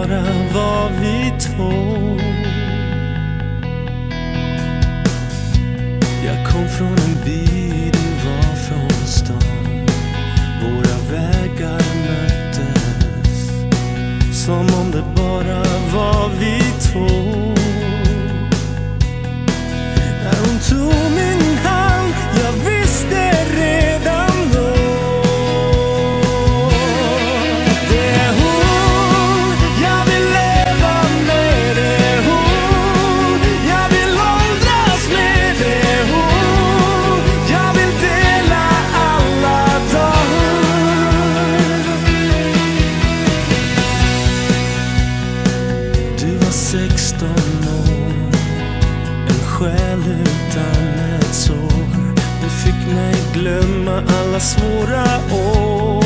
om det bara var vi två. Jag kom från en by, du var från stan. Våra vägar möttes som om det bara var vi två. När hon tog 16 år en själ utan ett sår. Du fick mig glömma alla svåra år.